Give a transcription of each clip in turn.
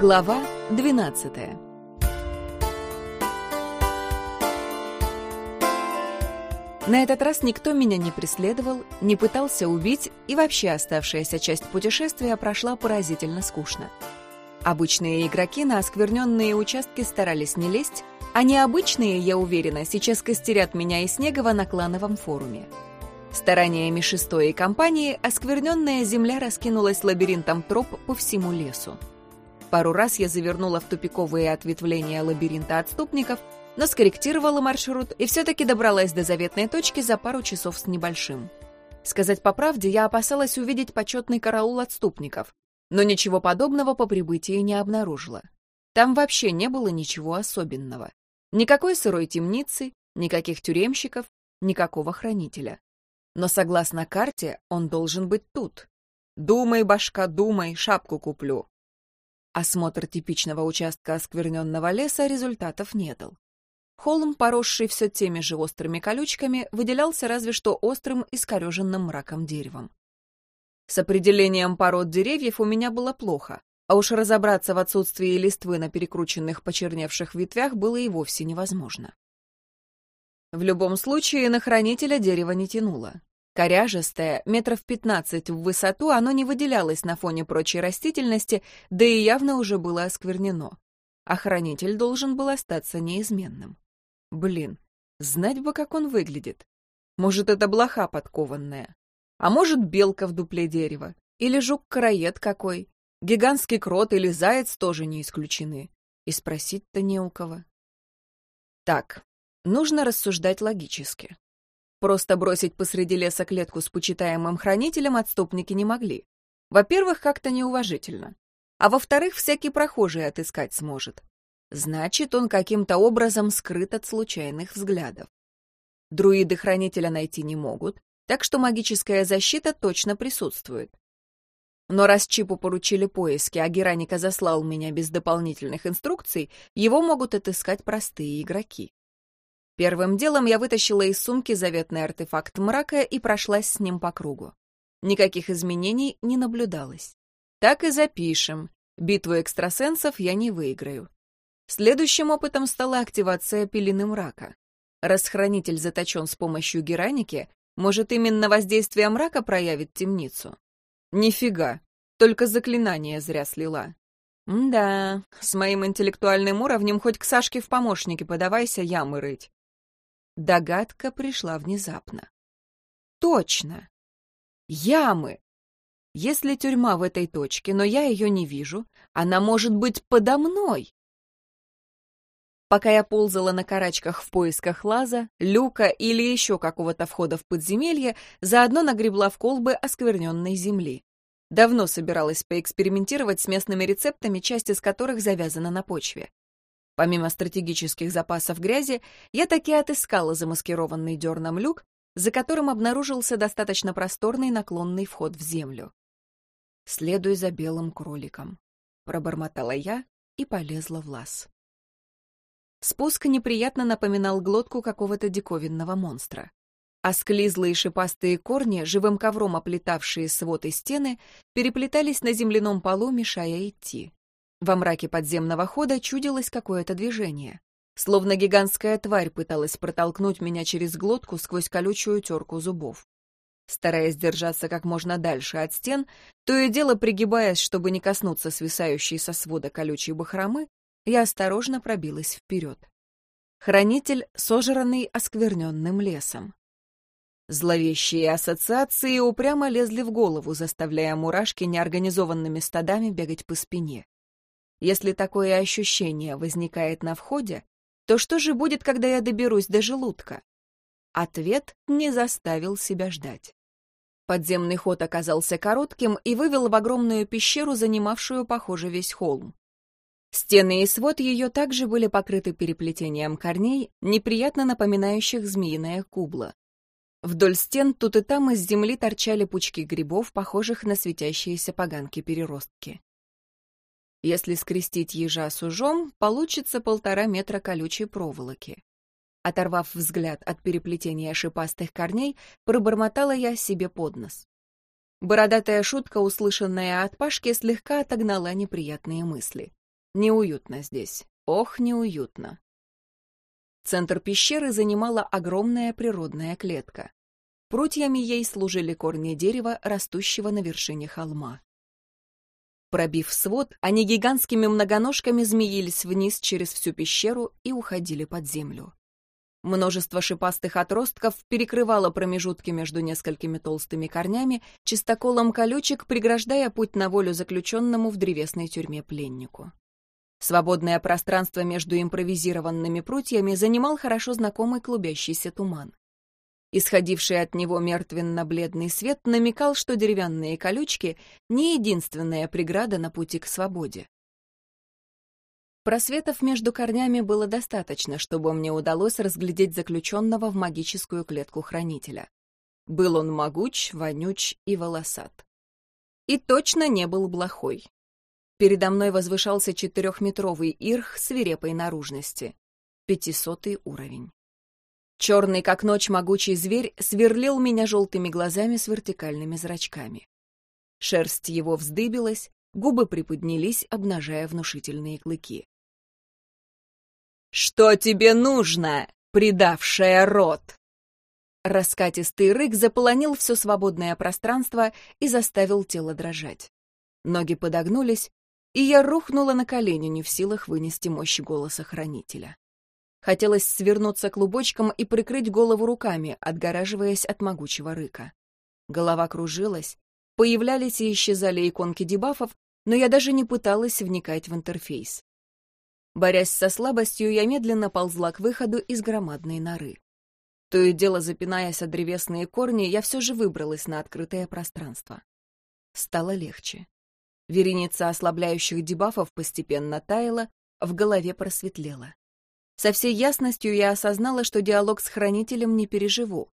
Глава 12 На этот раз никто меня не преследовал, не пытался убить, и вообще оставшаяся часть путешествия прошла поразительно скучно. Обычные игроки на оскверненные участки старались не лезть, а необычные, я уверена, сейчас костерят меня и Снегова на клановом форуме. Стараниями шестой компании оскверненная земля раскинулась лабиринтом троп по всему лесу. Пару раз я завернула в тупиковые ответвления лабиринта отступников, но скорректировала маршрут и все-таки добралась до заветной точки за пару часов с небольшим. Сказать по правде, я опасалась увидеть почетный караул отступников, но ничего подобного по прибытии не обнаружила. Там вообще не было ничего особенного. Никакой сырой темницы, никаких тюремщиков, никакого хранителя. Но согласно карте, он должен быть тут. Думай, башка, думай, шапку куплю. Осмотр типичного участка оскверненного леса результатов не дал. Холм, поросший все теми же острыми колючками, выделялся разве что острым искореженным мраком деревом. С определением пород деревьев у меня было плохо, а уж разобраться в отсутствии листвы на перекрученных почерневших ветвях было и вовсе невозможно. В любом случае, на хранителя дерево не тянуло. Коряжестое, метров пятнадцать в высоту, оно не выделялось на фоне прочей растительности, да и явно уже было осквернено. Охранитель должен был остаться неизменным. Блин, знать бы, как он выглядит. Может, это блоха подкованная. А может, белка в дупле дерева. Или жук-караед какой. Гигантский крот или заяц тоже не исключены. И спросить-то не у кого. Так, нужно рассуждать логически. Просто бросить посреди леса клетку с почитаемым хранителем отступники не могли. Во-первых, как-то неуважительно. А во-вторых, всякий прохожий отыскать сможет. Значит, он каким-то образом скрыт от случайных взглядов. Друиды хранителя найти не могут, так что магическая защита точно присутствует. Но раз Чипу поручили поиски, а Гераника заслал меня без дополнительных инструкций, его могут отыскать простые игроки. Первым делом я вытащила из сумки заветный артефакт мрака и прошлась с ним по кругу. Никаких изменений не наблюдалось. Так и запишем. Битву экстрасенсов я не выиграю. Следующим опытом стала активация пелены мрака. Расхранитель заточен с помощью гераники, может, именно воздействие мрака проявит темницу? Нифига, только заклинание зря слила. да, с моим интеллектуальным уровнем хоть к Сашке в помощники подавайся ямы рыть. Догадка пришла внезапно. Точно! Ямы! Если тюрьма в этой точке, но я ее не вижу, она может быть подо мной. Пока я ползала на карачках в поисках лаза, люка или еще какого-то входа в подземелье, заодно нагребла в колбы оскверненной земли. Давно собиралась поэкспериментировать с местными рецептами, часть из которых завязана на почве. Помимо стратегических запасов грязи, я таки отыскала замаскированный дерном люк, за которым обнаружился достаточно просторный наклонный вход в землю. «Следуй за белым кроликом», — пробормотала я и полезла в лаз. Спуск неприятно напоминал глотку какого-то диковинного монстра. Осклизлые шипастые корни, живым ковром оплетавшие свод и стены, переплетались на земляном полу, мешая идти. Во мраке подземного хода чудилось какое-то движение. Словно гигантская тварь пыталась протолкнуть меня через глотку сквозь колючую терку зубов. Стараясь держаться как можно дальше от стен, то и дело пригибаясь, чтобы не коснуться свисающей со свода колючей бахромы, я осторожно пробилась вперед. Хранитель, сожранный оскверненным лесом. Зловещие ассоциации упрямо лезли в голову, заставляя мурашки неорганизованными стадами бегать по спине. Если такое ощущение возникает на входе, то что же будет, когда я доберусь до желудка? Ответ не заставил себя ждать. Подземный ход оказался коротким и вывел в огромную пещеру, занимавшую, похоже, весь холм. Стены и свод ее также были покрыты переплетением корней, неприятно напоминающих змеиное кубло. Вдоль стен тут и там из земли торчали пучки грибов, похожих на светящиеся поганки-переростки. Если скрестить ежа с ужом, получится полтора метра колючей проволоки. Оторвав взгляд от переплетения шипастых корней, пробормотала я себе под нос. Бородатая шутка, услышанная от Пашки, слегка отогнала неприятные мысли. Неуютно здесь. Ох, неуютно. Центр пещеры занимала огромная природная клетка. Прутьями ей служили корни дерева, растущего на вершине холма. Пробив свод, они гигантскими многоножками змеились вниз через всю пещеру и уходили под землю. Множество шипастых отростков перекрывало промежутки между несколькими толстыми корнями, чистоколом колючек преграждая путь на волю заключенному в древесной тюрьме пленнику. Свободное пространство между импровизированными прутьями занимал хорошо знакомый клубящийся туман. Исходивший от него мертвенно-бледный свет намекал, что деревянные колючки — не единственная преграда на пути к свободе. Просветов между корнями было достаточно, чтобы мне удалось разглядеть заключенного в магическую клетку хранителя. Был он могуч, вонюч и волосат. И точно не был плохой. Передо мной возвышался четырехметровый ирх свирепой наружности. Пятисотый уровень. Черный, как ночь, могучий зверь сверлил меня желтыми глазами с вертикальными зрачками. Шерсть его вздыбилась, губы приподнялись, обнажая внушительные клыки. «Что тебе нужно, предавшая рот?» Раскатистый рык заполонил все свободное пространство и заставил тело дрожать. Ноги подогнулись, и я рухнула на колени, не в силах вынести мощь голоса хранителя. Хотелось свернуться клубочком и прикрыть голову руками, отгораживаясь от могучего рыка. Голова кружилась, появлялись и исчезали иконки дебафов, но я даже не пыталась вникать в интерфейс. Борясь со слабостью, я медленно ползла к выходу из громадной норы. То и дело, запинаясь от древесные корни, я все же выбралась на открытое пространство. Стало легче. Вереница ослабляющих дебафов постепенно таяла, в голове просветлела. Со всей ясностью я осознала, что диалог с хранителем не переживу.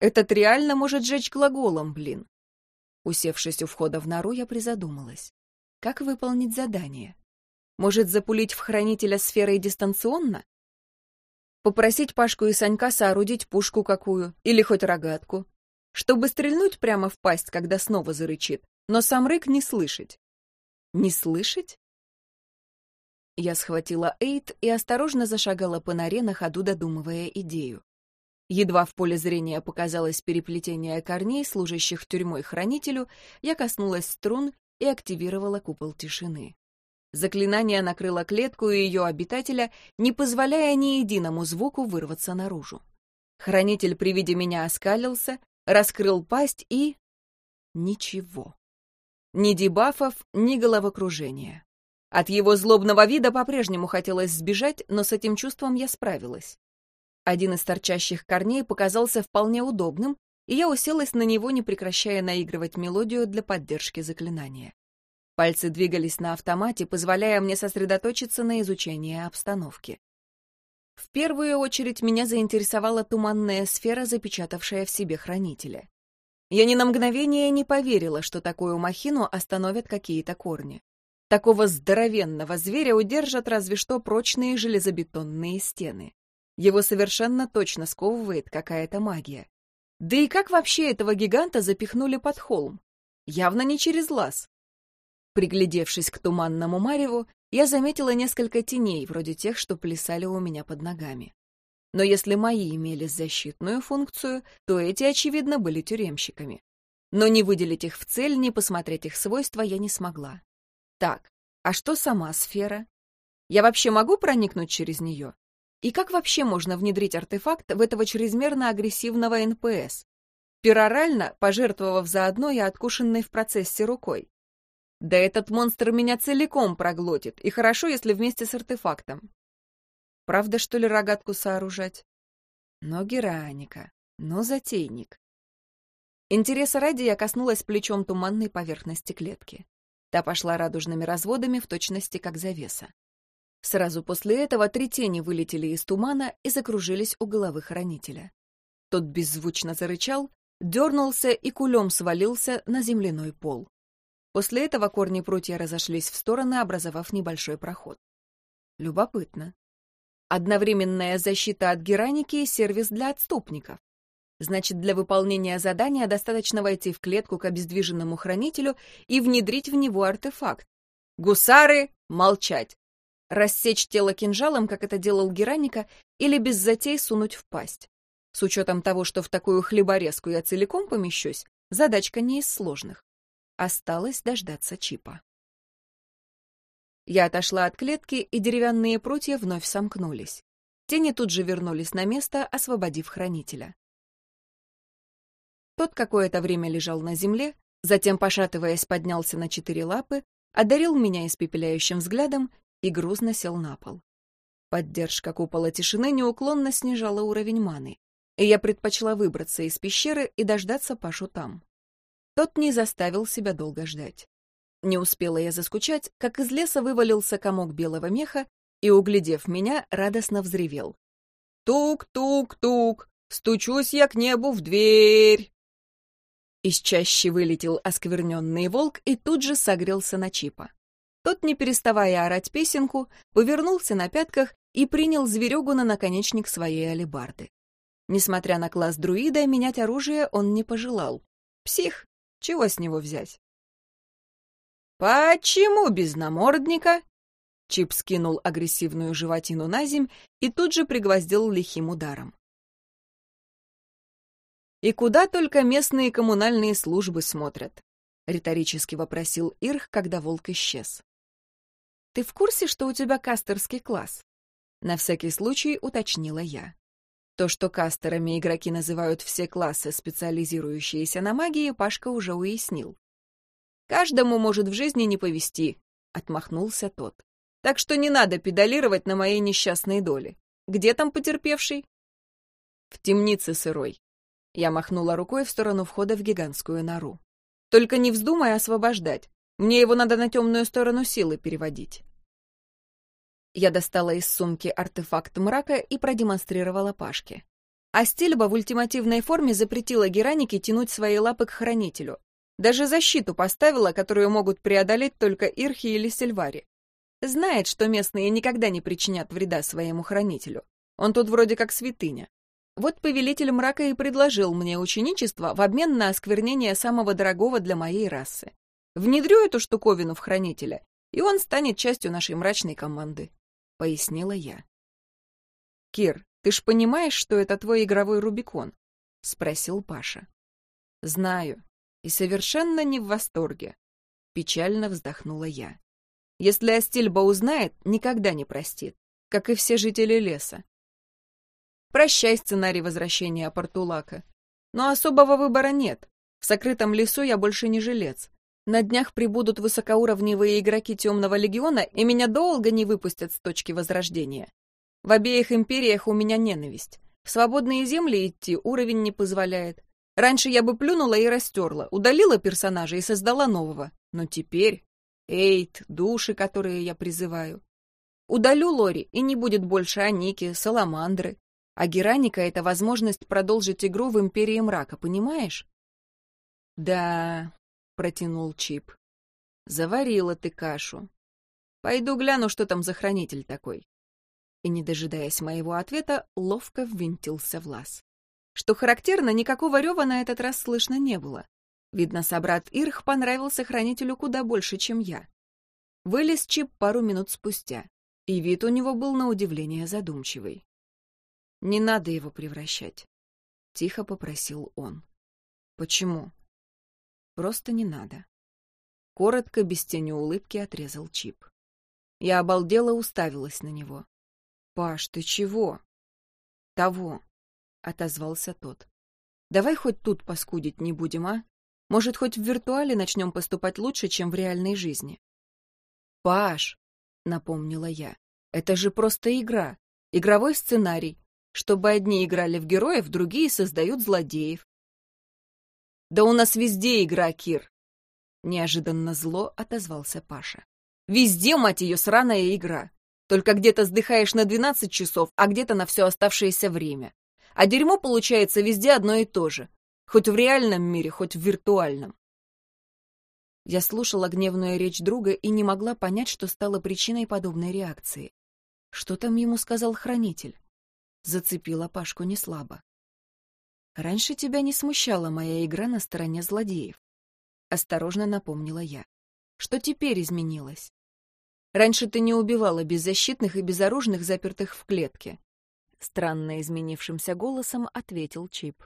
Этот реально может жечь глаголом, блин. Усевшись у входа в нору, я призадумалась. Как выполнить задание? Может, запулить в хранителя сферой дистанционно? Попросить Пашку и Санька соорудить пушку какую, или хоть рогатку, чтобы стрельнуть прямо в пасть, когда снова зарычит, но сам рык не слышать. Не слышать? Я схватила Эйт и осторожно зашагала по норе, на ходу додумывая идею. Едва в поле зрения показалось переплетение корней, служащих тюрьмой хранителю, я коснулась струн и активировала купол тишины. Заклинание накрыло клетку и ее обитателя, не позволяя ни единому звуку вырваться наружу. Хранитель при виде меня оскалился, раскрыл пасть и... Ничего. Ни дебафов, ни головокружения. От его злобного вида по-прежнему хотелось сбежать, но с этим чувством я справилась. Один из торчащих корней показался вполне удобным, и я уселась на него, не прекращая наигрывать мелодию для поддержки заклинания. Пальцы двигались на автомате, позволяя мне сосредоточиться на изучении обстановки. В первую очередь меня заинтересовала туманная сфера, запечатавшая в себе хранителя. Я ни на мгновение не поверила, что такую махину остановят какие-то корни. Такого здоровенного зверя удержат разве что прочные железобетонные стены. Его совершенно точно сковывает какая-то магия. Да и как вообще этого гиганта запихнули под холм? Явно не через лаз. Приглядевшись к туманному мареву, я заметила несколько теней, вроде тех, что плясали у меня под ногами. Но если мои имели защитную функцию, то эти, очевидно, были тюремщиками. Но не выделить их в цель, не посмотреть их свойства я не смогла. Так, а что сама сфера? Я вообще могу проникнуть через нее? И как вообще можно внедрить артефакт в этого чрезмерно агрессивного НПС? Перорально, пожертвовав заодно и откушенной в процессе рукой. Да этот монстр меня целиком проглотит, и хорошо, если вместе с артефактом. Правда, что ли, рогатку сооружать? Ну Гераника, ну затейник. Интереса ради я коснулась плечом туманной поверхности клетки. Та пошла радужными разводами в точности, как завеса. Сразу после этого три тени вылетели из тумана и закружились у головы хранителя. Тот беззвучно зарычал, дернулся и кулем свалился на земляной пол. После этого корни прутья разошлись в стороны, образовав небольшой проход. Любопытно. Одновременная защита от гераники и сервис для отступников. Значит, для выполнения задания достаточно войти в клетку к обездвиженному хранителю и внедрить в него артефакт. Гусары — молчать. Рассечь тело кинжалом, как это делал Гераника, или без затей сунуть в пасть. С учетом того, что в такую хлеборезку я целиком помещусь, задачка не из сложных. Осталось дождаться чипа. Я отошла от клетки, и деревянные прутья вновь сомкнулись. Тени тут же вернулись на место, освободив хранителя. Тот какое-то время лежал на земле, затем, пошатываясь, поднялся на четыре лапы, одарил меня испепеляющим взглядом и грузно сел на пол. Поддержка купола тишины неуклонно снижала уровень маны, и я предпочла выбраться из пещеры и дождаться Пашу там. Тот не заставил себя долго ждать. Не успела я заскучать, как из леса вывалился комок белого меха и, углядев меня, радостно взревел. «Тук-тук-тук! Стучусь я к небу в дверь!» Из чащи вылетел оскверненный волк и тут же согрелся на чипа. Тот, не переставая орать песенку, повернулся на пятках и принял зверюгу на наконечник своей алебарды. Несмотря на класс друида, менять оружие он не пожелал. Псих, чего с него взять? «Почему без намордника?» Чип скинул агрессивную животину на земь и тут же пригвоздил лихим ударом. «И куда только местные коммунальные службы смотрят?» — риторически вопросил Ирх, когда волк исчез. «Ты в курсе, что у тебя кастерский класс?» На всякий случай уточнила я. То, что кастерами игроки называют все классы, специализирующиеся на магии, Пашка уже уяснил. «Каждому может в жизни не повезти», — отмахнулся тот. «Так что не надо педалировать на моей несчастной доле. Где там потерпевший?» «В темнице сырой». Я махнула рукой в сторону входа в гигантскую нору. «Только не вздумай освобождать. Мне его надо на темную сторону силы переводить». Я достала из сумки артефакт мрака и продемонстрировала Пашке. А Стильба в ультимативной форме запретила Геранике тянуть свои лапы к хранителю. Даже защиту поставила, которую могут преодолеть только Ирхи или Сильвари. Знает, что местные никогда не причинят вреда своему хранителю. Он тут вроде как святыня. Вот повелитель мрака и предложил мне ученичество в обмен на осквернение самого дорогого для моей расы. Внедрю эту штуковину в хранителя, и он станет частью нашей мрачной команды. — пояснила я. «Кир, ты ж понимаешь, что это твой игровой Рубикон?» — спросил Паша. «Знаю. И совершенно не в восторге». Печально вздохнула я. «Если Астильба узнает, никогда не простит, как и все жители леса. Прощай сценарий возвращения Портулака. Но особого выбора нет. В сокрытом лесу я больше не жилец. На днях прибудут высокоуровневые игроки Темного Легиона, и меня долго не выпустят с точки Возрождения. В обеих империях у меня ненависть. В свободные земли идти уровень не позволяет. Раньше я бы плюнула и растерла, удалила персонажа и создала нового. Но теперь... Эйт, души, которые я призываю. Удалю Лори, и не будет больше Аники, Саламандры. А Гераника — это возможность продолжить игру в Империи Мрака, понимаешь? Да, протянул Чип. Заварила ты кашу. Пойду гляну, что там за хранитель такой. И, не дожидаясь моего ответа, ловко ввинтился в лаз. Что характерно, никакого рева на этот раз слышно не было. Видно, собрат Ирх понравился хранителю куда больше, чем я. Вылез Чип пару минут спустя, и вид у него был на удивление задумчивый. «Не надо его превращать», — тихо попросил он. «Почему?» Просто не надо. Коротко, без тени улыбки, отрезал Чип. Я обалдела уставилась на него. «Паш, ты чего?» «Того», — отозвался тот. «Давай хоть тут паскудить не будем, а? Может, хоть в виртуале начнем поступать лучше, чем в реальной жизни?» «Паш», — напомнила я, — «это же просто игра, игровой сценарий, чтобы одни играли в героев, другие создают злодеев. Да у нас везде игра, Кир. Неожиданно зло отозвался Паша. Везде, мать ее, сраная игра. Только где-то сдыхаешь на 12 часов, а где-то на все оставшееся время. А дерьмо получается везде одно и то же. Хоть в реальном мире, хоть в виртуальном. Я слушала гневную речь друга и не могла понять, что стало причиной подобной реакции. Что там ему сказал хранитель? Зацепила Пашку неслабо. Раньше тебя не смущала моя игра на стороне злодеев. Осторожно напомнила я. Что теперь изменилось? Раньше ты не убивала беззащитных и безоружных, запертых в клетке. Странно изменившимся голосом ответил Чип.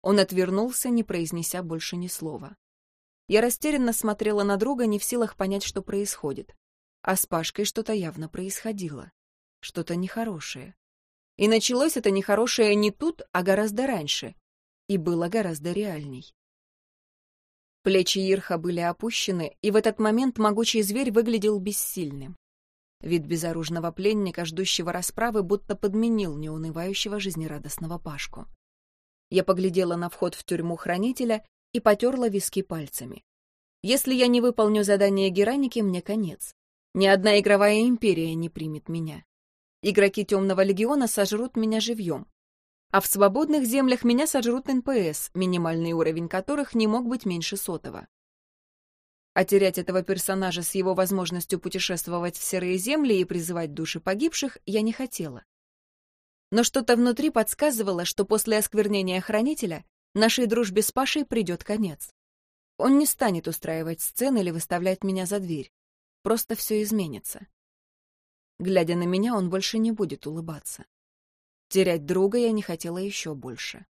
Он отвернулся, не произнеся больше ни слова. Я растерянно смотрела на друга, не в силах понять, что происходит. А с Пашкой что-то явно происходило. Что-то нехорошее. И началось это нехорошее не тут, а гораздо раньше. И было гораздо реальней. Плечи Ирха были опущены, и в этот момент могучий зверь выглядел бессильным. Вид безоружного пленника, ждущего расправы, будто подменил неунывающего жизнерадостного Пашку. Я поглядела на вход в тюрьму хранителя и потерла виски пальцами. Если я не выполню задание Гераники, мне конец. Ни одна игровая империя не примет меня. Игроки Темного Легиона сожрут меня живьем. А в свободных землях меня сожрут НПС, минимальный уровень которых не мог быть меньше сотого. А терять этого персонажа с его возможностью путешествовать в серые земли и призывать души погибших я не хотела. Но что-то внутри подсказывало, что после осквернения Хранителя нашей дружбе с Пашей придет конец. Он не станет устраивать сцены или выставлять меня за дверь. Просто все изменится. Глядя на меня, он больше не будет улыбаться. Терять друга я не хотела еще больше.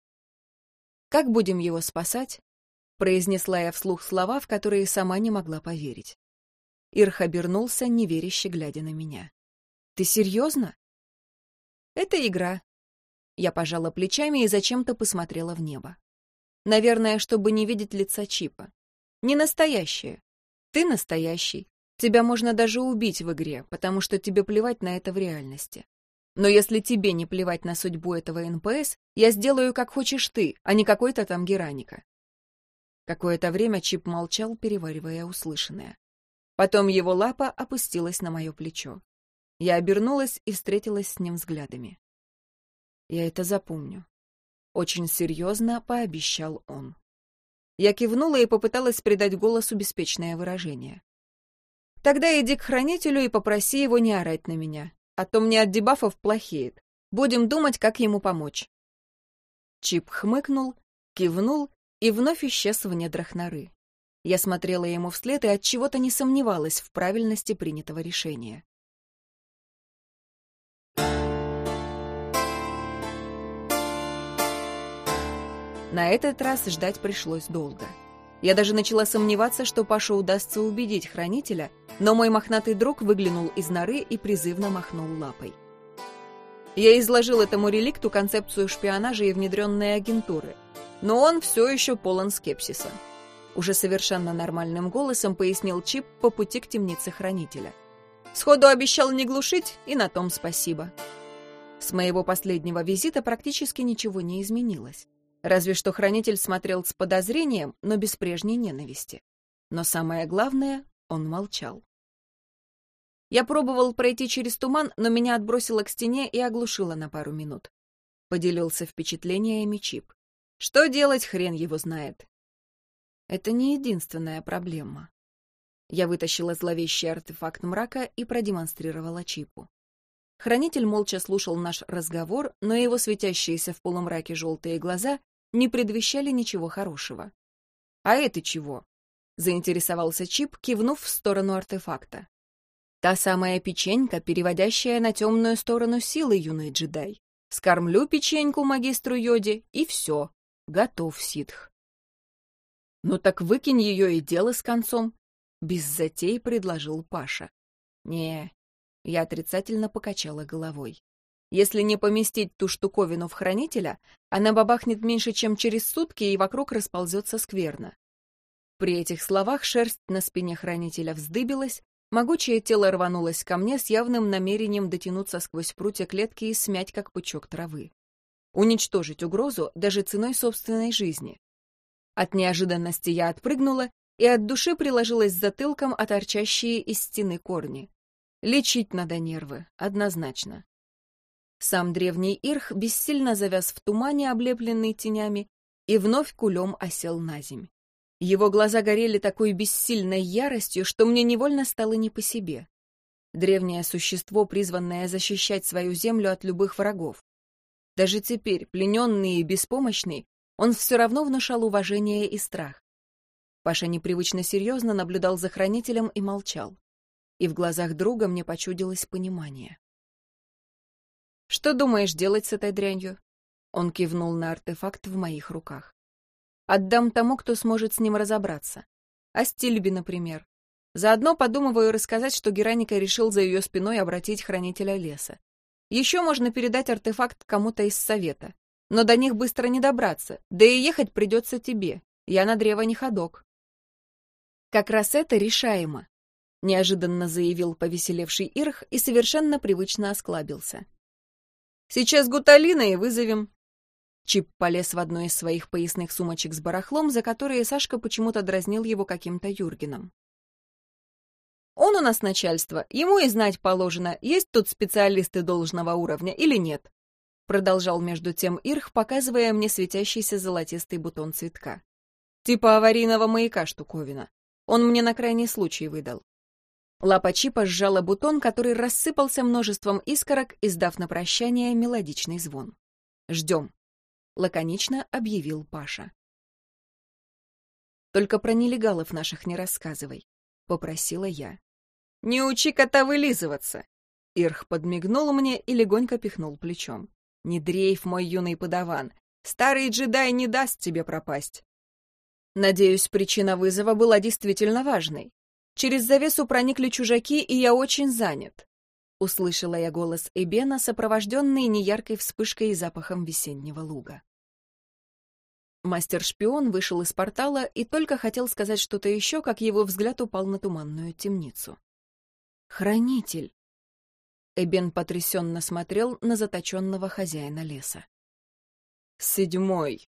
«Как будем его спасать?» — произнесла я вслух слова, в которые сама не могла поверить. Ирх обернулся, неверяще глядя на меня. «Ты серьезно?» «Это игра». Я пожала плечами и зачем-то посмотрела в небо. Наверное, чтобы не видеть лица Чипа. Не настоящее. Ты настоящий. Тебя можно даже убить в игре, потому что тебе плевать на это в реальности. Но если тебе не плевать на судьбу этого НПС, я сделаю, как хочешь ты, а не какой-то там Гераника». Какое-то время Чип молчал, переваривая услышанное. Потом его лапа опустилась на мое плечо. Я обернулась и встретилась с ним взглядами. Я это запомню. Очень серьезно пообещал он. Я кивнула и попыталась придать голосу беспечное выражение. «Тогда иди к хранителю и попроси его не орать на меня а то мне от дебафов плохеет. Будем думать, как ему помочь». Чип хмыкнул, кивнул и вновь исчез в недрах норы. Я смотрела ему вслед и от чего-то не сомневалась в правильности принятого решения. На этот раз ждать пришлось долго. Я даже начала сомневаться, что Паше удастся убедить хранителя, но мой мохнатый друг выглянул из норы и призывно махнул лапой. Я изложил этому реликту концепцию шпионажа и внедренной агентуры, но он все еще полон скепсиса. Уже совершенно нормальным голосом пояснил Чип по пути к темнице хранителя. Сходу обещал не глушить, и на том спасибо. С моего последнего визита практически ничего не изменилось. Разве что хранитель смотрел с подозрением, но без прежней ненависти. Но самое главное, он молчал. Я пробовал пройти через туман, но меня отбросило к стене и оглушило на пару минут. Поделился впечатлениями Чип. Что делать, хрен его знает. Это не единственная проблема. Я вытащила зловещий артефакт мрака и продемонстрировала Чипу. Хранитель молча слушал наш разговор, но его светящиеся в полумраке желтые глаза не предвещали ничего хорошего. «А это чего?» — заинтересовался Чип, кивнув в сторону артефакта. «Та самая печенька, переводящая на темную сторону силы, юный джедай. Скормлю печеньку магистру Йоди, и все. Готов, ситх». «Ну так выкинь ее и дело с концом», — без затей предложил Паша. «Не», — я отрицательно покачала головой. Если не поместить ту штуковину в хранителя, она бабахнет меньше, чем через сутки, и вокруг расползется скверно. При этих словах шерсть на спине хранителя вздыбилась, могучее тело рванулось ко мне с явным намерением дотянуться сквозь прутья клетки и смять, как пучок травы. Уничтожить угрозу даже ценой собственной жизни. От неожиданности я отпрыгнула и от души приложилась затылком о торчащие из стены корни. Лечить надо нервы, однозначно. Сам древний Ирх бессильно завяз в тумане, облепленный тенями, и вновь кулем осел на земь. Его глаза горели такой бессильной яростью, что мне невольно стало не по себе. Древнее существо, призванное защищать свою землю от любых врагов. Даже теперь, плененный и беспомощный, он все равно внушал уважение и страх. Паша непривычно серьезно наблюдал за хранителем и молчал. и в глазах друга мне почудилось понимание. «Что думаешь делать с этой дрянью?» Он кивнул на артефакт в моих руках. «Отдам тому, кто сможет с ним разобраться. А Стильби, например. Заодно подумываю рассказать, что Гераника решил за ее спиной обратить хранителя леса. Еще можно передать артефакт кому-то из совета. Но до них быстро не добраться, да и ехать придется тебе. Я на древо не ходок. Как раз это решаемо, неожиданно заявил повеселевший Ирх и совершенно привычно осклабился. Сейчас Гуталина и вызовем. Чип полез в одну из своих поясных сумочек с барахлом, за которые Сашка почему-то дразнил его каким-то Юргеном. Он у нас начальство, ему и знать положено, есть тут специалисты должного уровня или нет. Продолжал между тем Ирх, показывая мне светящийся золотистый бутон цветка. Типа аварийного маяка штуковина. Он мне на крайний случай выдал. Лапа Чипа сжала бутон, который рассыпался множеством искорок, издав на прощание мелодичный звон. «Ждем», — лаконично объявил Паша. «Только про нелегалов наших не рассказывай», — попросила я. «Не учи кота вылизываться!» Ирх подмигнул мне и легонько пихнул плечом. «Не дрейф, мой юный подаван. Старый джедай не даст тебе пропасть». Надеюсь, причина вызова была действительно важной. Через завесу проникли чужаки, и я очень занят. Услышала я голос Эбена, сопровожденный неяркой вспышкой и запахом весеннего луга. Мастер-шпион вышел из портала и только хотел сказать что-то еще, как его взгляд упал на туманную темницу. Хранитель. Эбен потрясенно смотрел на заточенного хозяина леса. «Седьмой!» —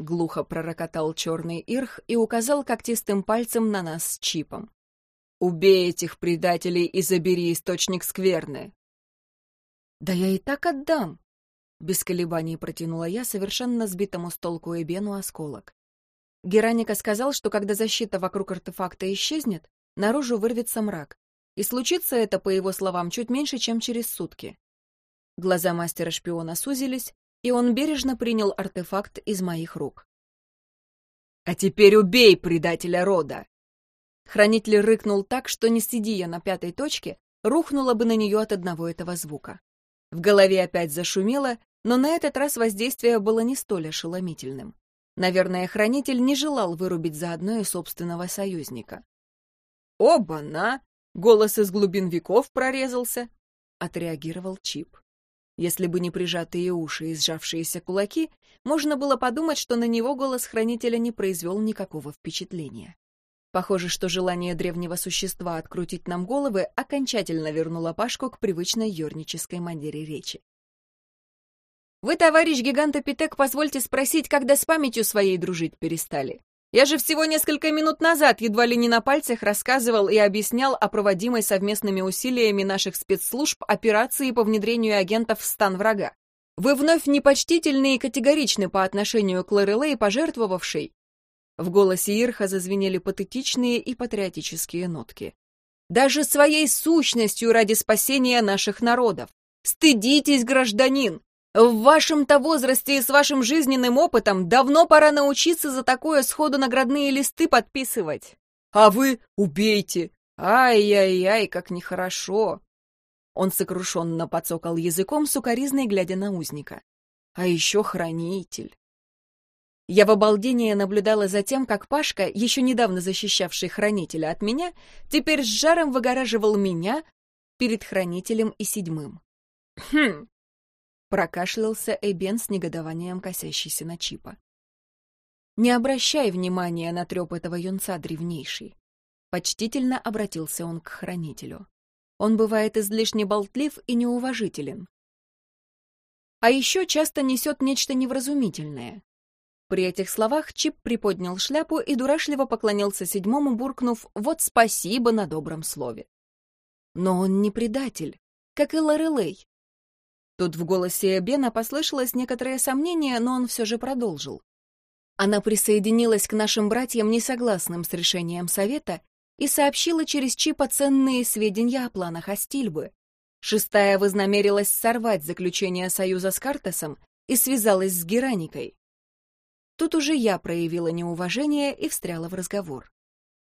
глухо пророкотал черный ирх и указал когтистым пальцем на нас с чипом. «Убей этих предателей и забери источник скверны!» «Да я и так отдам!» — без колебаний протянула я совершенно сбитому с толку Эбену осколок. Гераника сказал, что когда защита вокруг артефакта исчезнет, наружу вырвется мрак, и случится это, по его словам, чуть меньше, чем через сутки. Глаза мастера-шпиона сузились, и он бережно принял артефакт из моих рук. «А теперь убей предателя рода!» Хранитель рыкнул так, что, не сиди я на пятой точке, рухнула бы на нее от одного этого звука. В голове опять зашумело, но на этот раз воздействие было не столь ошеломительным. Наверное, хранитель не желал вырубить заодно и собственного союзника. «Оба-на!» Голос из глубин веков прорезался, — отреагировал Чип. Если бы не прижатые уши и сжавшиеся кулаки, можно было подумать, что на него голос хранителя не произвел никакого впечатления. Похоже, что желание древнего существа открутить нам головы окончательно вернуло Пашку к привычной юрнической манере речи. «Вы, товарищ гигантопитек, позвольте спросить, когда с памятью своей дружить перестали? Я же всего несколько минут назад едва ли не на пальцах рассказывал и объяснял о проводимой совместными усилиями наших спецслужб операции по внедрению агентов в стан врага. Вы вновь непочтительны и категоричны по отношению к Лорелей, пожертвовавшей. В голосе Ирха зазвенели патетичные и патриотические нотки. Даже своей сущностью ради спасения наших народов. Стыдитесь, гражданин! В вашем-то возрасте и с вашим жизненным опытом давно пора научиться за такое сходу наградные листы подписывать. А вы убейте! Ай-яй-яй, как нехорошо!» Он сокрушенно подсокал языком, сукоризной глядя на узника. «А еще хранитель!» Я в обалдении наблюдала за тем, как Пашка, еще недавно защищавший хранителя от меня, теперь с жаром выгораживал меня перед хранителем и седьмым. «Хм, Прокашлялся Эбен с негодованием, косящийся на Чипа. «Не обращай внимания на треп этого юнца древнейший». Почтительно обратился он к хранителю. Он бывает излишне болтлив и неуважителен. А еще часто несет нечто невразумительное. При этих словах Чип приподнял шляпу и дурашливо поклонился седьмому, буркнув «Вот спасибо на добром слове». Но он не предатель, как и Лорелей. Тут в голосе Бена послышалось некоторое сомнение, но он все же продолжил. Она присоединилась к нашим братьям, не согласным с решением совета, и сообщила через Чипа ценные сведения о планах Астильбы. Шестая вознамерилась сорвать заключение союза с Картесом и связалась с Гераникой. Тут уже я проявила неуважение и встряла в разговор.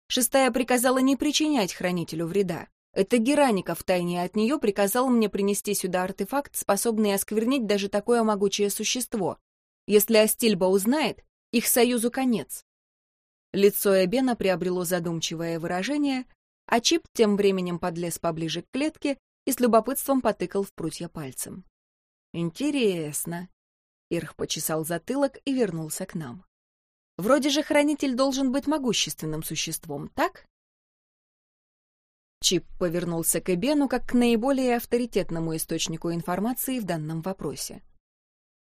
Шестая приказала не причинять хранителю вреда, Это Гераника втайне от нее приказал мне принести сюда артефакт, способный осквернить даже такое могучее существо. Если Астильба узнает, их союзу конец. Лицо Эбена приобрело задумчивое выражение, а Чип тем временем подлез поближе к клетке и с любопытством потыкал в прутья пальцем. «Интересно». Ирх почесал затылок и вернулся к нам. «Вроде же хранитель должен быть могущественным существом, так?» Чип повернулся к Эбену как к наиболее авторитетному источнику информации в данном вопросе.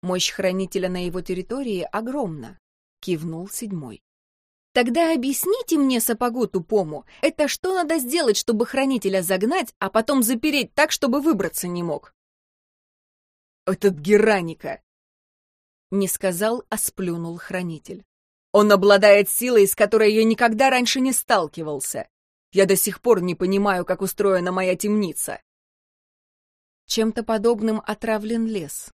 «Мощь хранителя на его территории огромна», — кивнул седьмой. Тогда объясните мне, сапогу тупому, это что надо сделать, чтобы хранителя загнать, а потом запереть так, чтобы выбраться не мог? Этот Гераника! Не сказал, а сплюнул хранитель. Он обладает силой, с которой я никогда раньше не сталкивался. Я до сих пор не понимаю, как устроена моя темница. Чем-то подобным отравлен лес,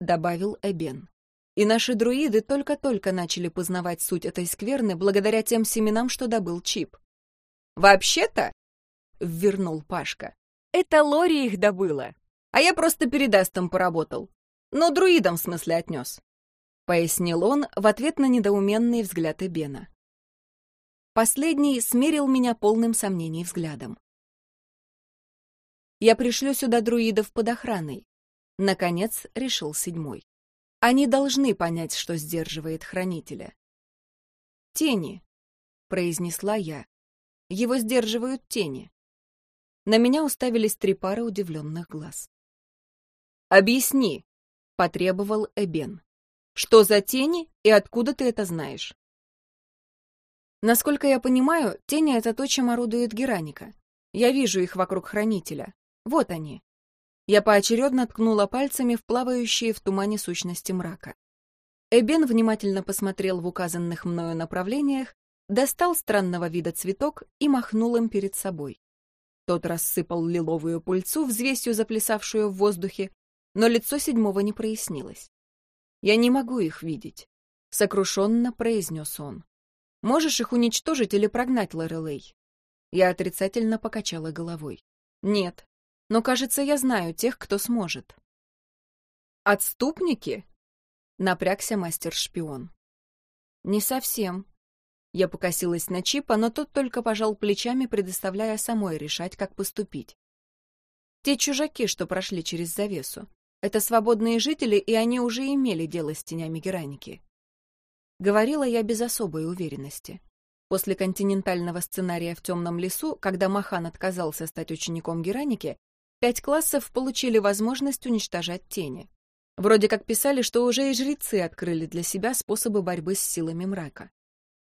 добавил Эбен. И наши друиды только-только начали познавать суть этой скверны благодаря тем семенам, что добыл Чип. «Вообще-то», — ввернул Пашка, — «это Лори их добыла, а я просто передастом поработал. Ну, друидам в смысле отнес», — пояснил он в ответ на недоуменный взгляд Эбена. Последний смерил меня полным сомнений взглядом. «Я пришлю сюда друидов под охраной», — наконец решил седьмой. Они должны понять, что сдерживает хранителя. «Тени», — произнесла я. «Его сдерживают тени». На меня уставились три пары удивленных глаз. «Объясни», — потребовал Эбен. «Что за тени и откуда ты это знаешь?» Насколько я понимаю, тени — это то, чем орудует Гераника. Я вижу их вокруг хранителя. Вот они. Я поочередно ткнула пальцами в плавающие в тумане сущности мрака. Эбен внимательно посмотрел в указанных мною направлениях, достал странного вида цветок и махнул им перед собой. Тот рассыпал лиловую пыльцу, взвесью заплясавшую в воздухе, но лицо седьмого не прояснилось. «Я не могу их видеть», — сокрушенно произнес он. «Можешь их уничтожить или прогнать, Лорелей?» Я отрицательно покачала головой. «Нет, но, кажется, я знаю тех, кто сможет. «Отступники?» — напрягся мастер-шпион. «Не совсем». Я покосилась на Чипа, но тот только пожал плечами, предоставляя самой решать, как поступить. Те чужаки, что прошли через завесу. Это свободные жители, и они уже имели дело с тенями Гераники. Говорила я без особой уверенности. После континентального сценария в темном лесу, когда Махан отказался стать учеником Гераники, Пять классов получили возможность уничтожать тени. Вроде как писали, что уже и жрецы открыли для себя способы борьбы с силами мрака.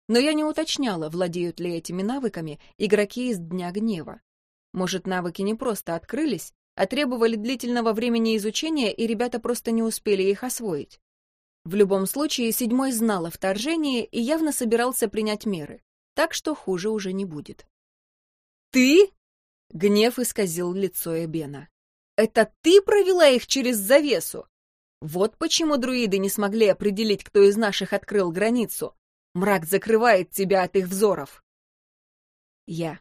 Но я не уточняла, владеют ли этими навыками игроки из Дня Гнева. Может, навыки не просто открылись, а требовали длительного времени изучения, и ребята просто не успели их освоить. В любом случае, седьмой знал о вторжении и явно собирался принять меры, так что хуже уже не будет. «Ты?» Гнев исказил лицо Эбена. «Это ты провела их через завесу? Вот почему друиды не смогли определить, кто из наших открыл границу. Мрак закрывает тебя от их взоров». Я.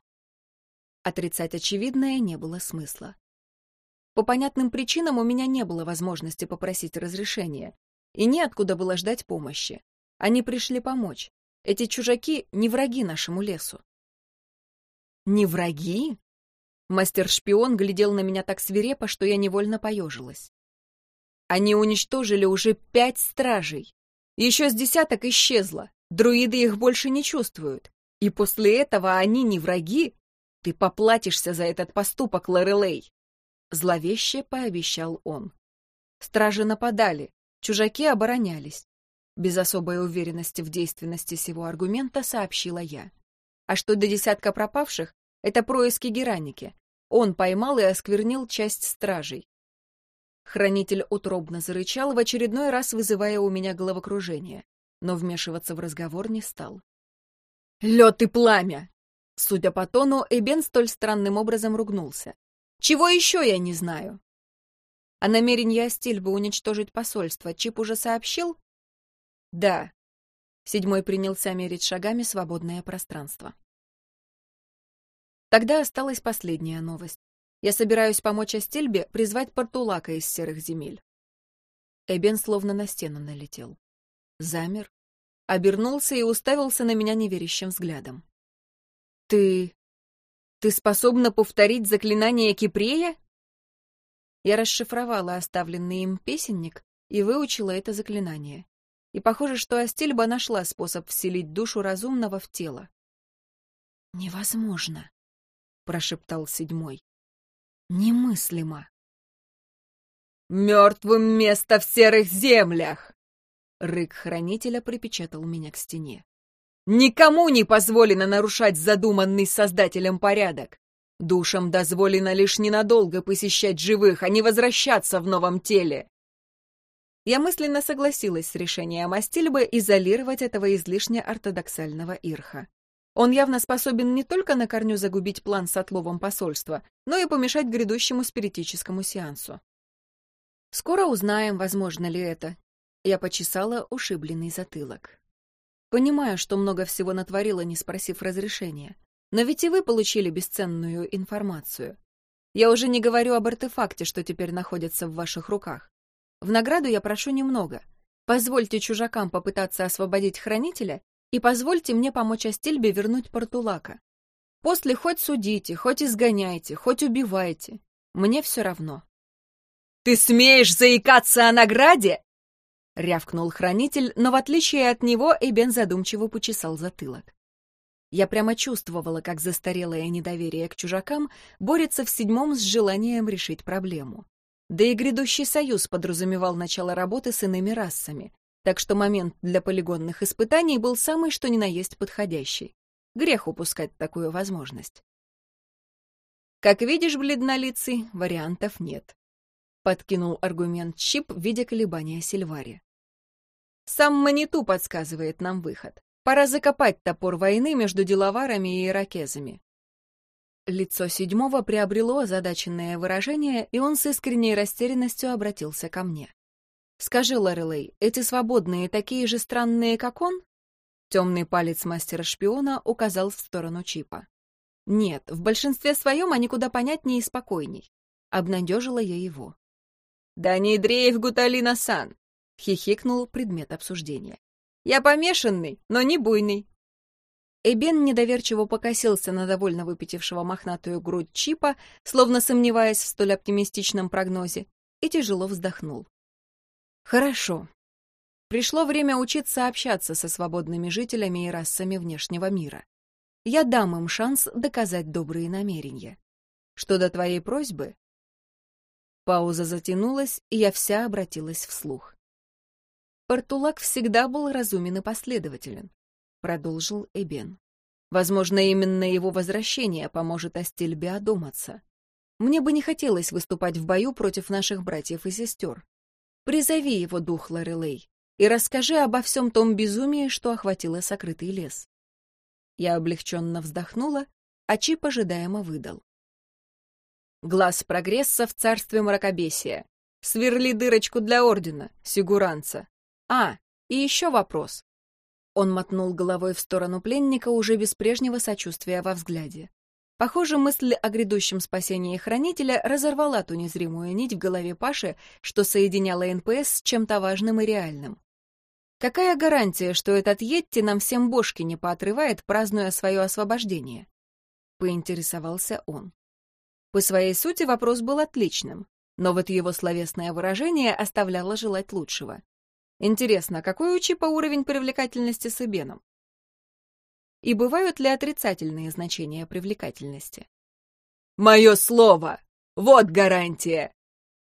Отрицать очевидное не было смысла. По понятным причинам у меня не было возможности попросить разрешения, и неоткуда было ждать помощи. Они пришли помочь. Эти чужаки не враги нашему лесу. Не враги? Мастер-шпион глядел на меня так свирепо, что я невольно поежилась. Они уничтожили уже пять стражей. Еще с десяток исчезло. Друиды их больше не чувствуют. И после этого они не враги. Ты поплатишься за этот поступок, Лорелей. Зловеще пообещал он. Стражи нападали, чужаки оборонялись. Без особой уверенности в действенности сего аргумента сообщила я. А что до десятка пропавших, это происки Гераники. Он поймал и осквернил часть стражей. Хранитель утробно зарычал, в очередной раз вызывая у меня головокружение, но вмешиваться в разговор не стал. «Лед и пламя!» Судя по тону, Эбен столь странным образом ругнулся. «Чего еще я не знаю?» «А намерение Астильбы уничтожить посольство Чип уже сообщил?» «Да». Седьмой принялся мерить шагами свободное пространство. Тогда осталась последняя новость. Я собираюсь помочь Астельбе призвать Портулака из серых земель. Эбен словно на стену налетел. Замер, обернулся и уставился на меня неверящим взглядом. «Ты... ты способна повторить заклинание Кипрея?» Я расшифровала оставленный им песенник и выучила это заклинание. И похоже, что Астельба нашла способ вселить душу разумного в тело. «Невозможно», — прошептал седьмой. «Немыслимо». «Мертвым место в серых землях!» Рык хранителя припечатал меня к стене. «Никому не позволено нарушать задуманный Создателем порядок. Душам дозволено лишь ненадолго посещать живых, а не возвращаться в новом теле. Я мысленно согласилась с решением Астильбы изолировать этого излишне ортодоксального ирха. Он явно способен не только на корню загубить план с отловом посольства, но и помешать грядущему спиритическому сеансу. Скоро узнаем, возможно ли это. Я почесала ушибленный затылок. Понимаю, что много всего натворила, не спросив разрешения. Но ведь и вы получили бесценную информацию. Я уже не говорю об артефакте, что теперь находится в ваших руках. В награду я прошу немного. Позвольте чужакам попытаться освободить хранителя и позвольте мне помочь Астильбе вернуть Портулака. После хоть судите, хоть изгоняйте, хоть убивайте. Мне все равно. «Ты смеешь заикаться о награде?» — рявкнул хранитель, но в отличие от него Эбен задумчиво почесал затылок. Я прямо чувствовала, как застарелое недоверие к чужакам борется в седьмом с желанием решить проблему. Да и грядущий союз подразумевал начало работы с иными расами, так что момент для полигонных испытаний был самый что ни на есть подходящий. Грех упускать такую возможность. Как видишь, бледнолицый, вариантов нет. Подкинул аргумент Чип в виде колебания Сильвари. Сам Маниту подсказывает нам выход. Пора закопать топор войны между деловарами и иракезами. Лицо седьмого приобрело озадаченное выражение, и он с искренней растерянностью обратился ко мне. «Скажи, Лорелей, эти свободные такие же странные, как он?» Темный палец мастера-шпиона указал в сторону Чипа. «Нет, в большинстве своем они куда понятнее и спокойней». Обнадежила я его. «Да не дрейф Гуталина-сан!» — хихикнул предмет обсуждения. «Я помешанный, но не буйный. Эбен недоверчиво покосился на довольно выпятившего мохнатую грудь Чипа, словно сомневаясь в столь оптимистичном прогнозе, и тяжело вздохнул. «Хорошо. Пришло время учиться общаться со свободными жителями и расами внешнего мира. Я дам им шанс доказать добрые намерения. Что до твоей просьбы...» Пауза затянулась, и я вся обратилась вслух. Портулак всегда был разумен и последователен продолжил Эбен. Возможно, именно его возвращение поможет Астельбе одуматься. Мне бы не хотелось выступать в бою против наших братьев и сестер. Призови его дух, Лорелей, и расскажи обо всем том безумии, что охватило сокрытый лес. Я облегченно вздохнула, а Чип ожидаемо выдал. Глаз прогресса в царстве мракобесия. Сверли дырочку для ордена, сигуранца. А, и еще вопрос. Он мотнул головой в сторону пленника уже без прежнего сочувствия во взгляде. Похоже, мысль о грядущем спасении хранителя разорвала ту незримую нить в голове Паши, что соединяла НПС с чем-то важным и реальным. Какая гарантия, что этот Йетти нам всем бошки не поотрывает, празднуя свое освобождение? Поинтересовался он. По своей сути вопрос был отличным, но вот его словесное выражение оставляло желать лучшего. Интересно, какой у Чипа уровень привлекательности с Эбеном? И бывают ли отрицательные значения привлекательности? «Мое слово! Вот гарантия!»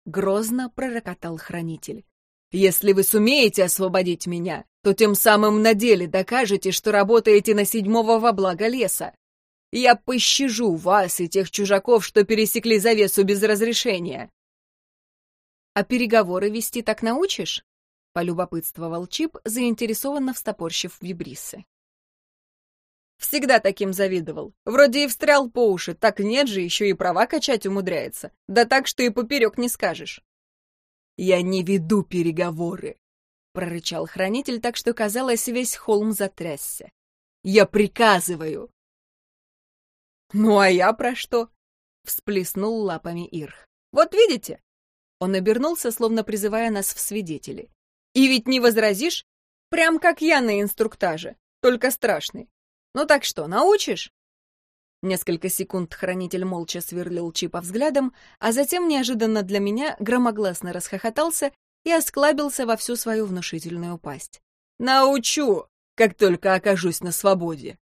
Грозно пророкотал хранитель. «Если вы сумеете освободить меня, то тем самым на деле докажете, что работаете на седьмого во благо леса. Я пощажу вас и тех чужаков, что пересекли завесу без разрешения». «А переговоры вести так научишь?» Полюбопытствовал Чип, заинтересованно встопорщив вибрисы. Всегда таким завидовал. Вроде и встрял по уши, так нет же, еще и права качать умудряется. Да так, что и поперек не скажешь. «Я не веду переговоры», — прорычал хранитель, так что, казалось, весь холм затрясся. «Я приказываю». Ну а я про что? Всплеснул лапами Ирх. Вот видите? Он обернулся, словно призывая нас в свидетели. И ведь не возразишь? Прям как я на инструктаже, только страшный. Ну так что, научишь? Несколько секунд хранитель молча сверлил Чипа взглядом, а затем неожиданно для меня громогласно расхохотался и осклабился во всю свою внушительную пасть. «Научу, как только окажусь на свободе!»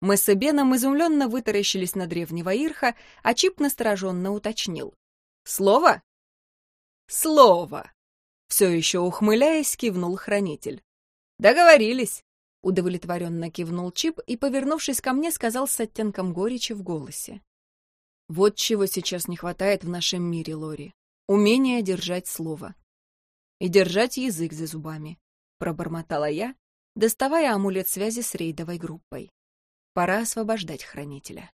Мы с Эбеном изумленно вытаращились на древнего Ирха, а Чип настороженно уточнил. «Слово?» «Слово!» Все еще ухмыляясь, кивнул хранитель. «Договорились!» Удовлетворенно кивнул Чип и, повернувшись ко мне, сказал с оттенком горечи в голосе. «Вот чего сейчас не хватает в нашем мире, Лори. Умение держать слово. И держать язык за зубами», — пробормотала я, доставая амулет связи с рейдовой группой. «Пора освобождать хранителя».